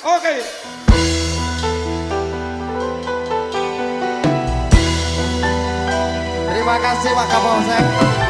Oke. Terima kasih Pak Kapolsek.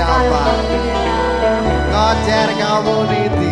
Jawa God, kamu niti